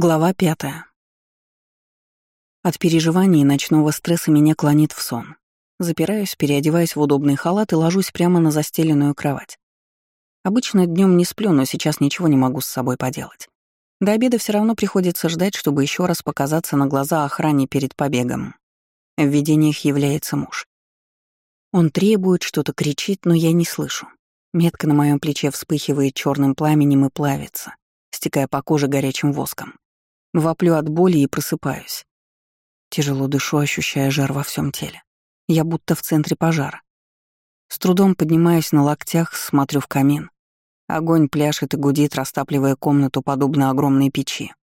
Глава пятая. От переживаний и ночного стресса меня клонит в сон. Запираюсь, переодеваюсь в удобный халат и ложусь прямо на застеленную кровать. Обычно днем не сплю, но сейчас ничего не могу с собой поделать. До обеда все равно приходится ждать, чтобы еще раз показаться на глаза охране перед побегом. В видениях является муж. Он требует, что-то кричит, но я не слышу. Метка на моем плече вспыхивает черным пламенем и плавится стекая по коже горячим воском. Воплю от боли и просыпаюсь. Тяжело дышу, ощущая жар во всем теле. Я будто в центре пожара. С трудом поднимаюсь на локтях, смотрю в камин. Огонь пляшет и гудит, растапливая комнату, подобно огромной печи.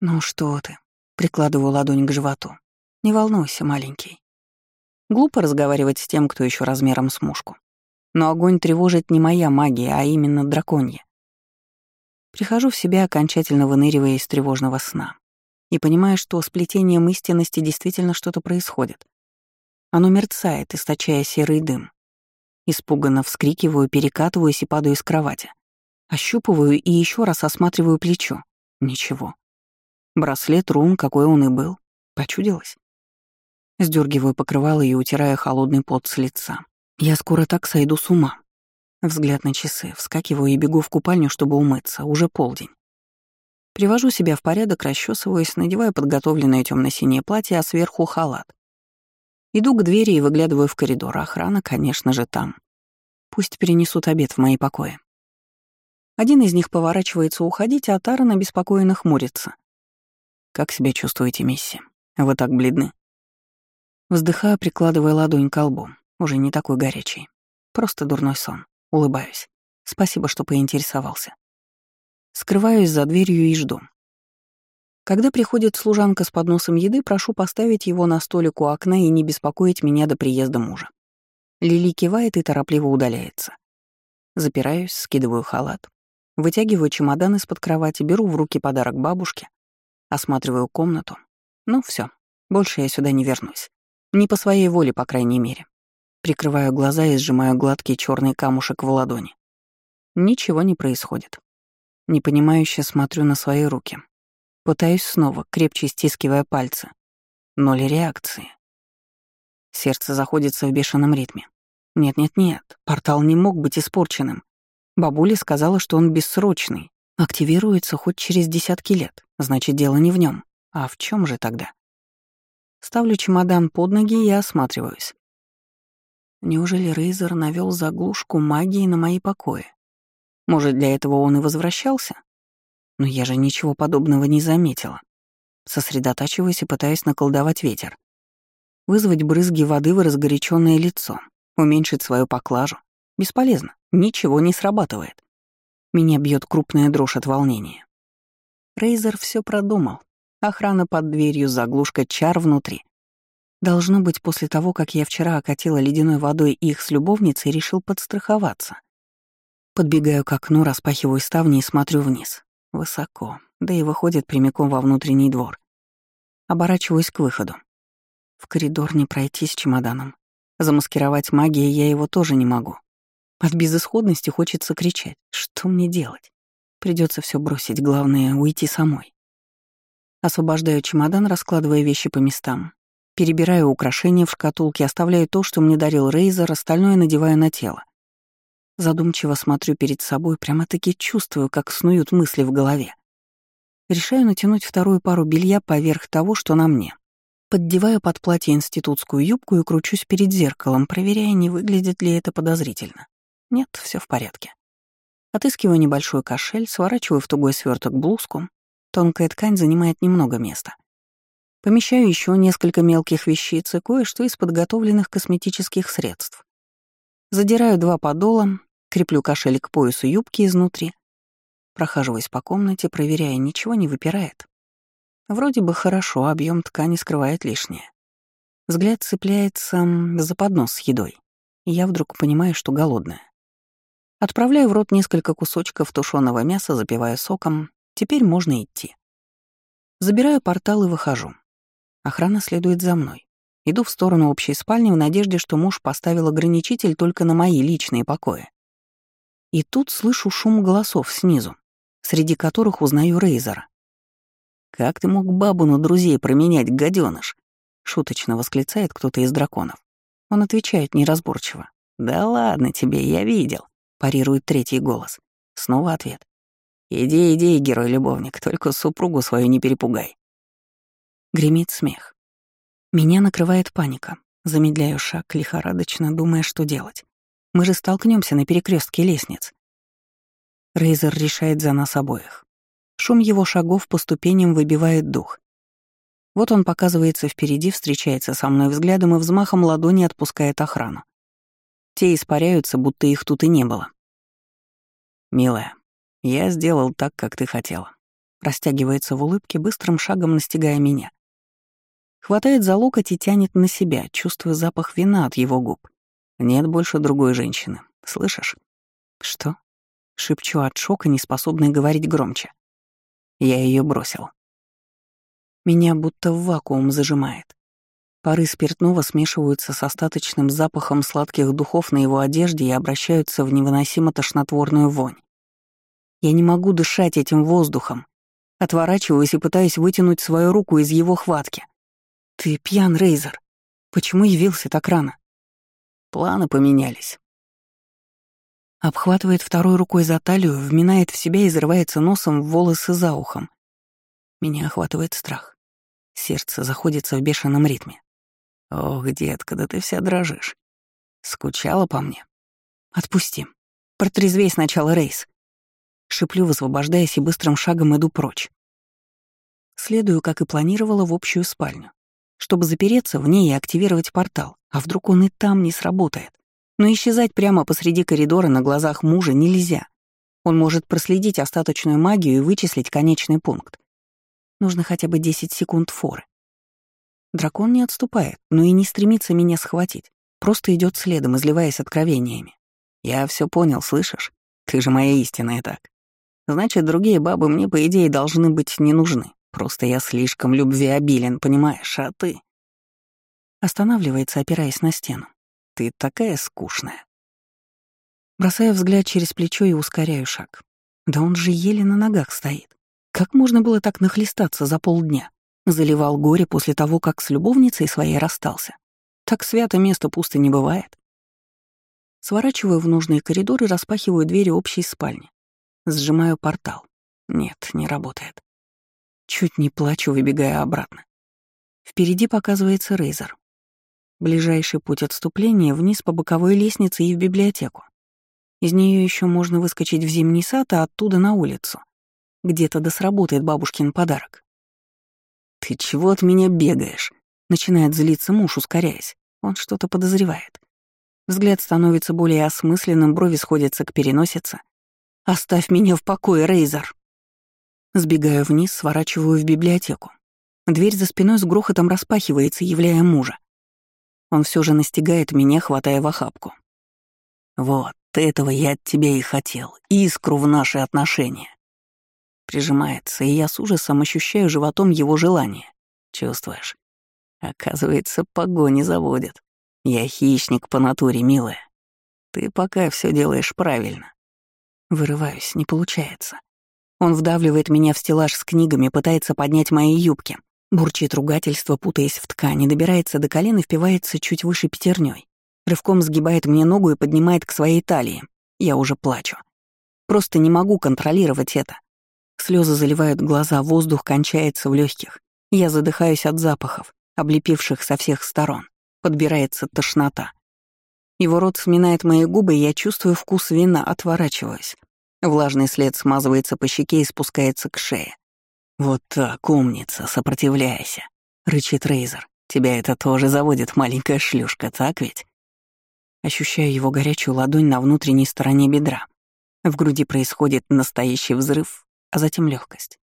«Ну что ты?» — прикладываю ладонь к животу. «Не волнуйся, маленький». Глупо разговаривать с тем, кто еще размером с мушку. Но огонь тревожит не моя магия, а именно драконья. Прихожу в себя, окончательно выныривая из тревожного сна. И понимаю, что с плетением истинности действительно что-то происходит. Оно мерцает, источая серый дым. Испуганно вскрикиваю, перекатываюсь и падаю с кровати. Ощупываю и еще раз осматриваю плечо. Ничего. Браслет рун, какой он и был. Почудилось. Сдергиваю покрывало и утираю холодный пот с лица. Я скоро так сойду с ума. Взгляд на часы, вскакиваю и бегу в купальню, чтобы умыться, уже полдень. Привожу себя в порядок, расчесываюсь, надеваю подготовленное темно синее платье, а сверху халат. Иду к двери и выглядываю в коридор. Охрана, конечно же, там. Пусть перенесут обед в мои покои. Один из них поворачивается уходить, а Таран обеспокоенно хмурится. «Как себя чувствуете, мисси? Вы так бледны?» Вздыхаю, прикладывая ладонь к лбу, уже не такой горячий. Просто дурной сон. Улыбаюсь. Спасибо, что поинтересовался. Скрываюсь за дверью и жду. Когда приходит служанка с подносом еды, прошу поставить его на столик у окна и не беспокоить меня до приезда мужа. Лили кивает и торопливо удаляется. Запираюсь, скидываю халат, вытягиваю чемодан из-под кровати, беру в руки подарок бабушке, осматриваю комнату. Ну все, больше я сюда не вернусь. Не по своей воле, по крайней мере. Прикрываю глаза и сжимаю гладкий черный камушек в ладони. Ничего не происходит. Непонимающе смотрю на свои руки. Пытаюсь снова, крепче стискивая пальцы. Ноль реакции. Сердце заходится в бешеном ритме. Нет-нет-нет, портал не мог быть испорченным. Бабуля сказала, что он бессрочный, активируется хоть через десятки лет. Значит, дело не в нем. А в чем же тогда? Ставлю чемодан под ноги и осматриваюсь. Неужели Рейзер навёл заглушку магии на мои покои? Может, для этого он и возвращался? Но я же ничего подобного не заметила. Сосредотачиваюсь и пытаюсь наколдовать ветер. Вызвать брызги воды в разгоряченное лицо, уменьшить свою поклажу. Бесполезно, ничего не срабатывает. Меня бьет крупная дрожь от волнения. Рейзер все продумал. Охрана под дверью, заглушка чар внутри. Должно быть, после того, как я вчера окатила ледяной водой их с любовницей, решил подстраховаться. Подбегаю к окну, распахиваю ставни и смотрю вниз. Высоко, да и выходит прямиком во внутренний двор. Оборачиваюсь к выходу. В коридор не пройти с чемоданом. Замаскировать магией я его тоже не могу. От безысходности хочется кричать. Что мне делать? Придется все бросить, главное — уйти самой. Освобождаю чемодан, раскладывая вещи по местам, Перебираю украшения в шкатулке, оставляю то, что мне дарил Рейзер, остальное надеваю на тело. Задумчиво смотрю перед собой, прямо-таки чувствую, как снуют мысли в голове. Решаю натянуть вторую пару белья поверх того, что на мне. Поддеваю под платье институтскую юбку и кручусь перед зеркалом, проверяя, не выглядит ли это подозрительно. Нет, все в порядке. Отыскиваю небольшой кошель, сворачиваю в тугой сверток блузку. Тонкая ткань занимает немного места — Помещаю еще несколько мелких вещиц и кое-что из подготовленных косметических средств. Задираю два подола, креплю кошелек к поясу юбки изнутри. Прохаживаясь по комнате, проверяя, ничего не выпирает. Вроде бы хорошо, объем ткани скрывает лишнее. Взгляд цепляется за поднос с едой, и я вдруг понимаю, что голодная. Отправляю в рот несколько кусочков тушеного мяса, запивая соком. Теперь можно идти. Забираю портал и выхожу. Охрана следует за мной. Иду в сторону общей спальни в надежде, что муж поставил ограничитель только на мои личные покои. И тут слышу шум голосов снизу, среди которых узнаю Рейзера. Как ты мог бабу на друзей променять, гаденыш? Шуточно восклицает кто-то из драконов. Он отвечает неразборчиво. «Да ладно тебе, я видел», — парирует третий голос. Снова ответ. «Иди, иди, герой-любовник, только супругу свою не перепугай». Гремит смех. Меня накрывает паника. Замедляю шаг, лихорадочно думая, что делать. Мы же столкнемся на перекрестке лестниц. Рейзер решает за нас обоих. Шум его шагов по ступеням выбивает дух. Вот он показывается впереди, встречается со мной взглядом и взмахом ладони отпускает охрану. Те испаряются, будто их тут и не было. «Милая, я сделал так, как ты хотела». Растягивается в улыбке, быстрым шагом настигая меня. Хватает за локоть и тянет на себя, чувствуя запах вина от его губ. Нет больше другой женщины. Слышишь? Что? Шепчу от шока, не способный говорить громче. Я ее бросил. Меня будто в вакуум зажимает. Пары спиртного смешиваются с остаточным запахом сладких духов на его одежде и обращаются в невыносимо тошнотворную вонь. Я не могу дышать этим воздухом. Отворачиваюсь и пытаюсь вытянуть свою руку из его хватки. «Ты пьян, Рейзер. Почему явился так рано?» Планы поменялись. Обхватывает второй рукой за талию, вминает в себя и взрывается носом в волосы за ухом. Меня охватывает страх. Сердце заходится в бешеном ритме. «Ох, детка, да ты вся дрожишь. Скучала по мне?» «Отпусти. Протрезвей сначала, Рейс». Шиплю, высвобождаясь, и быстрым шагом иду прочь. Следую, как и планировала, в общую спальню. Чтобы запереться в ней и активировать портал, а вдруг он и там не сработает. Но исчезать прямо посреди коридора на глазах мужа нельзя. Он может проследить остаточную магию и вычислить конечный пункт. Нужно хотя бы 10 секунд форы. Дракон не отступает, но и не стремится меня схватить. Просто идет следом, изливаясь откровениями. Я все понял, слышишь? Ты же моя истинная так. Значит, другие бабы мне, по идее, должны быть не нужны. Просто я слишком любвеобилен, понимаешь, а ты... Останавливается, опираясь на стену. Ты такая скучная. Бросаю взгляд через плечо и ускоряю шаг. Да он же еле на ногах стоит. Как можно было так нахлестаться за полдня? Заливал горе после того, как с любовницей своей расстался. Так свято место пусто не бывает. Сворачиваю в нужный коридор и распахиваю двери общей спальни. Сжимаю портал. Нет, не работает. Чуть не плачу, выбегая обратно. Впереди показывается Рейзер. Ближайший путь отступления вниз по боковой лестнице и в библиотеку. Из нее еще можно выскочить в зимний сад, а оттуда на улицу. Где-то да сработает бабушкин подарок. «Ты чего от меня бегаешь?» Начинает злиться муж, ускоряясь. Он что-то подозревает. Взгляд становится более осмысленным, брови сходятся к переносице. «Оставь меня в покое, Рейзер!» Сбегаю вниз, сворачиваю в библиотеку. Дверь за спиной с грохотом распахивается, являя мужа. Он все же настигает меня, хватая в охапку. «Вот, этого я от тебя и хотел, искру в наши отношения прижимается, и я с ужасом ощущаю животом его желание. Чувствуешь? Оказывается, погони заводят. Я хищник по натуре, милая. Ты пока все делаешь правильно. Вырываюсь, не получается. Он вдавливает меня в стеллаж с книгами, пытается поднять мои юбки. Бурчит ругательство, путаясь в ткани, добирается до колен и впивается чуть выше пятерней. Рывком сгибает мне ногу и поднимает к своей талии. Я уже плачу. Просто не могу контролировать это. Слезы заливают глаза, воздух кончается в легких. Я задыхаюсь от запахов, облепивших со всех сторон. Подбирается тошнота. Его рот сминает мои губы, и я чувствую вкус вина, отворачиваюсь. Влажный след смазывается по щеке и спускается к шее. «Вот так, умница, сопротивляйся», — рычит Рейзер. «Тебя это тоже заводит, маленькая шлюшка, так ведь?» Ощущаю его горячую ладонь на внутренней стороне бедра. В груди происходит настоящий взрыв, а затем легкость.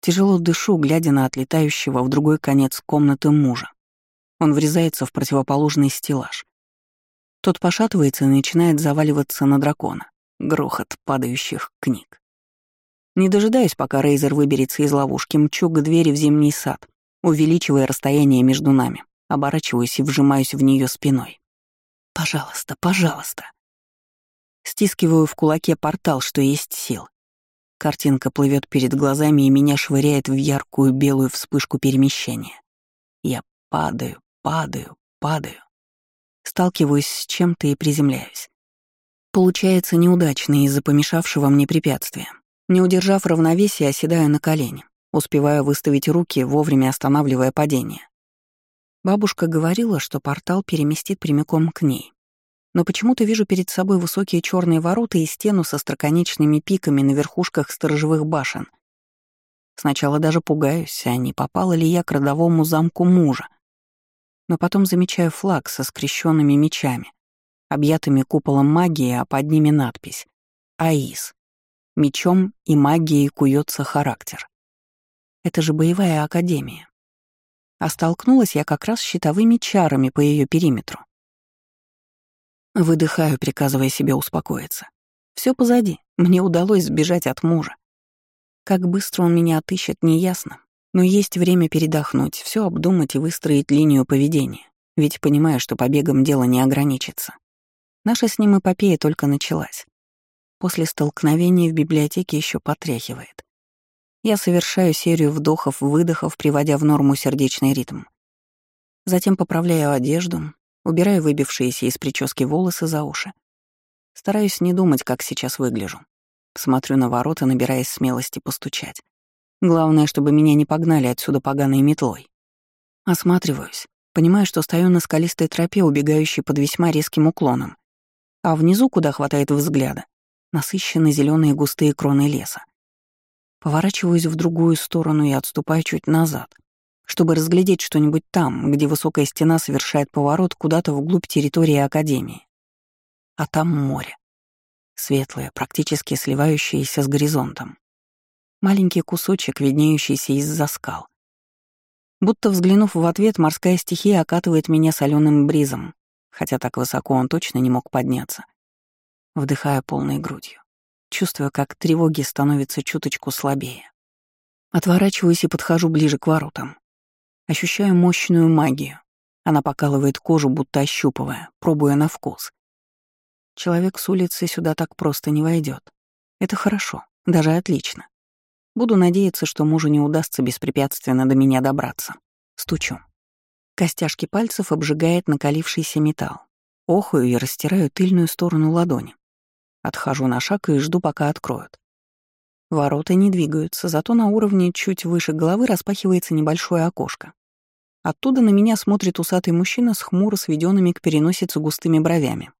Тяжело дышу, глядя на отлетающего в другой конец комнаты мужа. Он врезается в противоположный стеллаж. Тот пошатывается и начинает заваливаться на дракона. Грохот падающих книг. Не дожидаясь, пока Рейзер выберется из ловушки, мчу к двери в зимний сад, увеличивая расстояние между нами, оборачиваюсь и вжимаюсь в нее спиной. «Пожалуйста, пожалуйста». Стискиваю в кулаке портал, что есть сил, Картинка плывет перед глазами и меня швыряет в яркую белую вспышку перемещения. Я падаю, падаю, падаю. Сталкиваюсь с чем-то и приземляюсь. Получается неудачно из-за помешавшего мне препятствия. Не удержав равновесия, оседаю на колени. Успеваю выставить руки, вовремя останавливая падение. Бабушка говорила, что портал переместит прямиком к ней. Но почему-то вижу перед собой высокие черные ворота и стену со строконечными пиками на верхушках сторожевых башен. Сначала даже пугаюсь, а не попала ли я к родовому замку мужа. Но потом замечаю флаг со скрещенными мечами, объятыми куполом магии, а под ними надпись «АИС». Мечом и магией куется характер. Это же боевая академия. А столкнулась я как раз с щитовыми чарами по ее периметру. Выдыхаю, приказывая себе успокоиться. Все позади, мне удалось сбежать от мужа. Как быстро он меня отыщет, неясно. Но есть время передохнуть, все обдумать и выстроить линию поведения. Ведь понимаю, что побегом дело не ограничится. Наша с ним эпопея только началась. После столкновения в библиотеке еще потряхивает. Я совершаю серию вдохов-выдохов, приводя в норму сердечный ритм. Затем поправляю одежду, убираю выбившиеся из прически волосы за уши. Стараюсь не думать, как сейчас выгляжу. Смотрю на ворота, набираясь смелости постучать. Главное, чтобы меня не погнали отсюда поганой метлой. Осматриваюсь, понимаю, что стою на скалистой тропе, убегающей под весьма резким уклоном. А внизу, куда хватает взгляда, насыщенно зеленые густые кроны леса. Поворачиваюсь в другую сторону и отступаю чуть назад, чтобы разглядеть что-нибудь там, где высокая стена совершает поворот куда-то вглубь территории Академии. А там море. Светлое, практически сливающееся с горизонтом. Маленький кусочек, виднеющийся из-за скал. Будто взглянув в ответ, морская стихия окатывает меня соленым бризом, хотя так высоко он точно не мог подняться. Вдыхая полной грудью. Чувствую, как тревоги становятся чуточку слабее. Отворачиваюсь и подхожу ближе к воротам. Ощущаю мощную магию. Она покалывает кожу, будто ощупывая, пробуя на вкус. Человек с улицы сюда так просто не войдет. Это хорошо, даже отлично. Буду надеяться, что мужу не удастся беспрепятственно до меня добраться. Стучу. Костяшки пальцев обжигает накалившийся металл. Охаю и растираю тыльную сторону ладони. Отхожу на шаг и жду, пока откроют. Ворота не двигаются, зато на уровне чуть выше головы распахивается небольшое окошко. Оттуда на меня смотрит усатый мужчина с хмуро сведенными к переносице густыми бровями.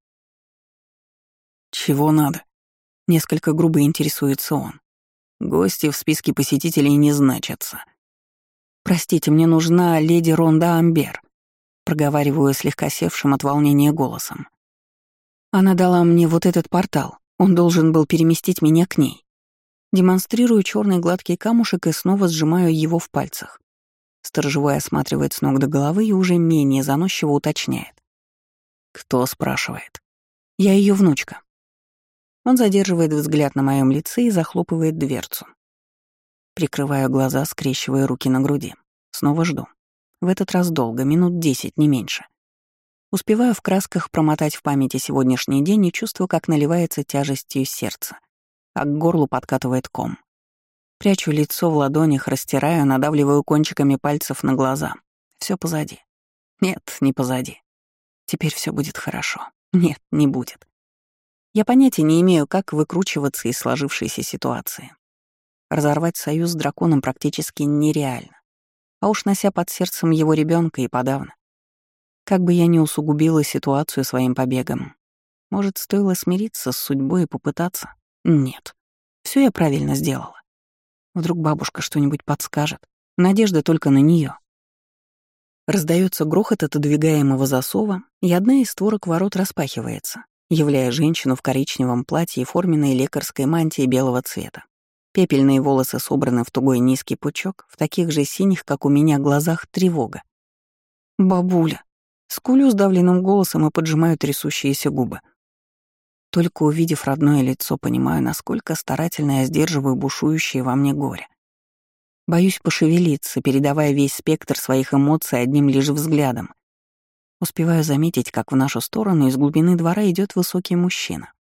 «Чего надо?» — несколько грубо интересуется он. «Гости в списке посетителей не значатся». «Простите, мне нужна леди Ронда Амбер», — проговариваю слегка севшим от волнения голосом. Она дала мне вот этот портал. Он должен был переместить меня к ней. Демонстрирую черный гладкий камушек и снова сжимаю его в пальцах. Сторожевой осматривает с ног до головы и уже менее заносчиво уточняет. «Кто?» — спрашивает. «Я ее внучка». Он задерживает взгляд на моем лице и захлопывает дверцу. Прикрываю глаза, скрещивая руки на груди. Снова жду. В этот раз долго, минут десять, не меньше. Успеваю в красках промотать в памяти сегодняшний день и чувствую, как наливается тяжестью сердце, а к горлу подкатывает ком. Прячу лицо в ладонях, растираю, надавливаю кончиками пальцев на глаза. Все позади. Нет, не позади. Теперь все будет хорошо. Нет, не будет. Я понятия не имею, как выкручиваться из сложившейся ситуации. Разорвать союз с драконом практически нереально. А уж нося под сердцем его ребенка и подавно. Как бы я ни усугубила ситуацию своим побегом, может, стоило смириться с судьбой и попытаться? Нет. Все я правильно сделала. Вдруг бабушка что-нибудь подскажет. Надежда только на нее. Раздается грохот отодвигаемого засова, и одна из створок ворот распахивается, являя женщину в коричневом платье и форменной лекарской мантии белого цвета. Пепельные волосы собраны в тугой низкий пучок, в таких же синих, как у меня, глазах тревога. «Бабуля!» Скулю сдавленным голосом и поджимаю трясущиеся губы. Только увидев родное лицо, понимаю, насколько старательно я сдерживаю бушующее во мне горе. Боюсь пошевелиться, передавая весь спектр своих эмоций одним лишь взглядом. Успеваю заметить, как в нашу сторону из глубины двора идет высокий мужчина.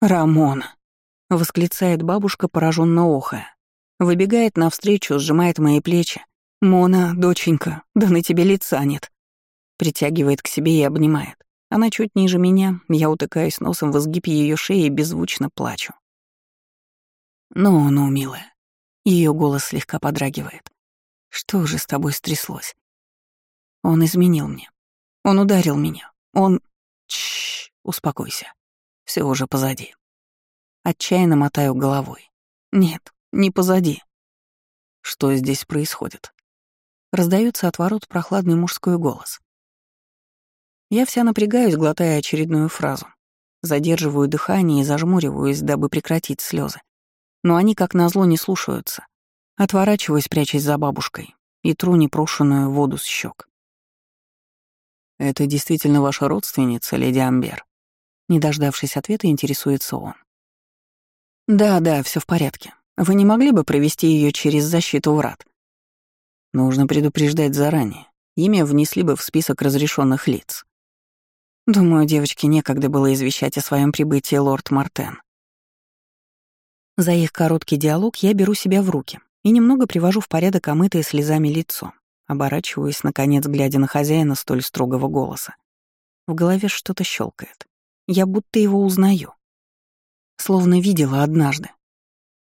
«Рамона!» — восклицает бабушка, пораженно охая. Выбегает навстречу, сжимает мои плечи. «Мона, доченька, да на тебе лица нет!» Притягивает к себе и обнимает. Она чуть ниже меня, я утыкаюсь носом в изгибе ее шеи и беззвучно плачу. «Ну-ну, милая». Ее голос слегка подрагивает. «Что же с тобой стряслось?» Он изменил мне. Он ударил меня. Он... Чш, успокойся. Все уже позади. Отчаянно мотаю головой. Нет, не позади. Что здесь происходит? Раздается от ворот прохладный мужской голос. Я вся напрягаюсь, глотая очередную фразу. Задерживаю дыхание и зажмуриваюсь, дабы прекратить слезы. Но они, как назло, не слушаются. Отворачиваюсь, прячась за бабушкой, и тру непрошенную воду с щек. «Это действительно ваша родственница, леди Амбер?» Не дождавшись ответа, интересуется он. «Да, да, все в порядке. Вы не могли бы провести ее через защиту врат?» «Нужно предупреждать заранее. Имя внесли бы в список разрешенных лиц». Думаю, девочке некогда было извещать о своем прибытии лорд Мартен. За их короткий диалог я беру себя в руки и немного привожу в порядок омытое слезами лицо, оборачиваясь, наконец, глядя на хозяина столь строгого голоса. В голове что-то щелкает. Я будто его узнаю. Словно видела однажды.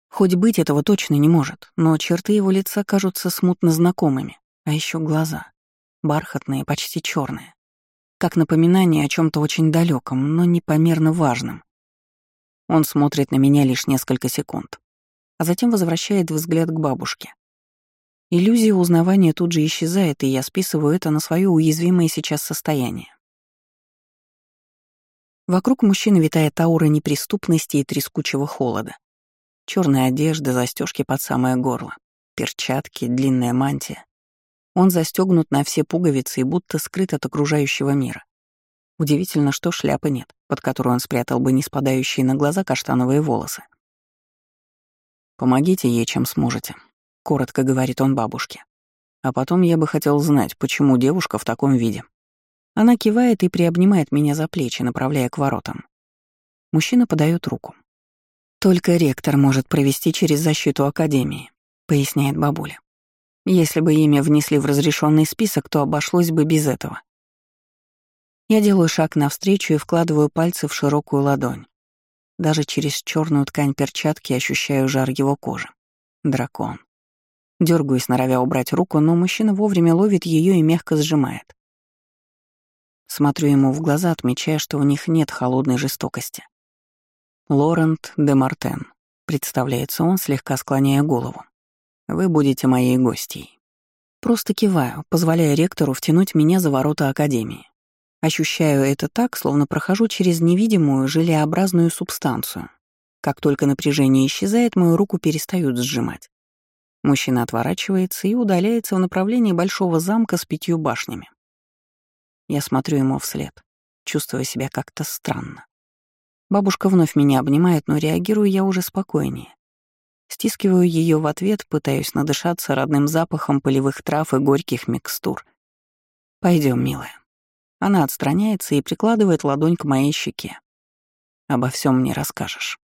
Хоть быть этого точно не может, но черты его лица кажутся смутно знакомыми, а еще глаза. Бархатные, почти черные как напоминание о чем то очень далеком, но непомерно важном. Он смотрит на меня лишь несколько секунд, а затем возвращает взгляд к бабушке. Иллюзия узнавания тут же исчезает, и я списываю это на свое уязвимое сейчас состояние. Вокруг мужчины витает аура неприступности и трескучего холода. Черная одежда, застежки под самое горло, перчатки, длинная мантия. Он застегнут на все пуговицы и будто скрыт от окружающего мира. Удивительно, что шляпы нет, под которую он спрятал бы не спадающие на глаза каштановые волосы. «Помогите ей, чем сможете», — коротко говорит он бабушке. «А потом я бы хотел знать, почему девушка в таком виде». Она кивает и приобнимает меня за плечи, направляя к воротам. Мужчина подает руку. «Только ректор может провести через защиту Академии», — поясняет бабуля. Если бы имя внесли в разрешенный список, то обошлось бы без этого. Я делаю шаг навстречу и вкладываю пальцы в широкую ладонь. Даже через черную ткань перчатки ощущаю жар его кожи. Дракон. Дергаюсь, норовя убрать руку, но мужчина вовремя ловит ее и мягко сжимает. Смотрю ему в глаза, отмечая, что у них нет холодной жестокости. Лорент де Мартен. Представляется он, слегка склоняя голову. Вы будете моей гостьей. Просто киваю, позволяя ректору втянуть меня за ворота Академии. Ощущаю это так, словно прохожу через невидимую желеобразную субстанцию. Как только напряжение исчезает, мою руку перестают сжимать. Мужчина отворачивается и удаляется в направлении большого замка с пятью башнями. Я смотрю ему вслед, чувствуя себя как-то странно. Бабушка вновь меня обнимает, но реагирую я уже спокойнее. Стискиваю ее в ответ, пытаюсь надышаться родным запахом полевых трав и горьких микстур. Пойдем, милая. Она отстраняется и прикладывает ладонь к моей щеке. Обо всем мне расскажешь.